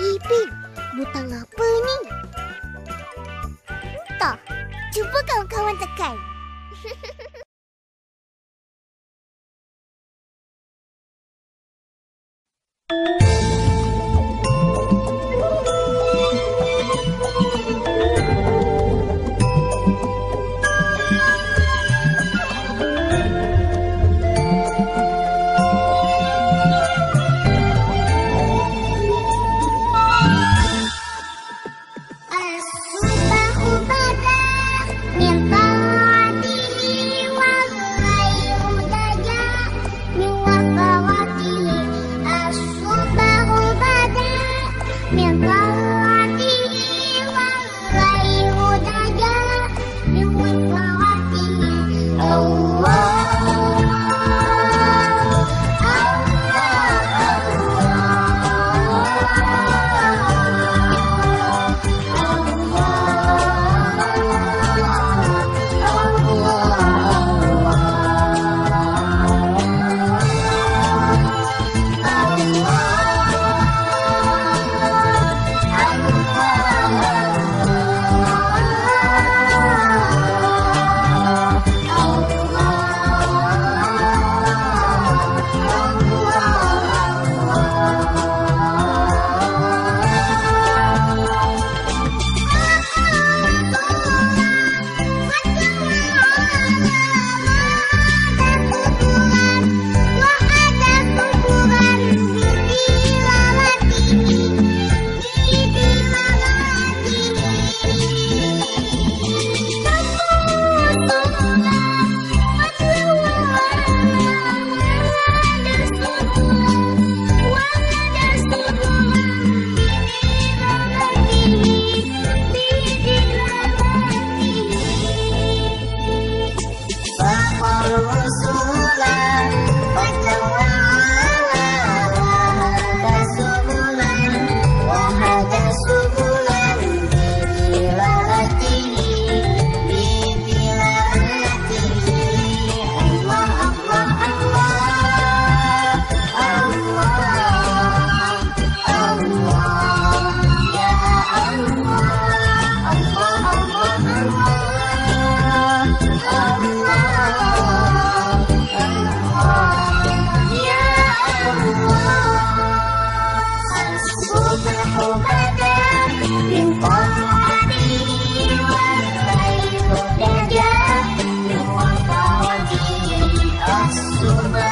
Ipin, butang apa ni? Tak, cuba kawan-kawan tekan. 面包。Amen.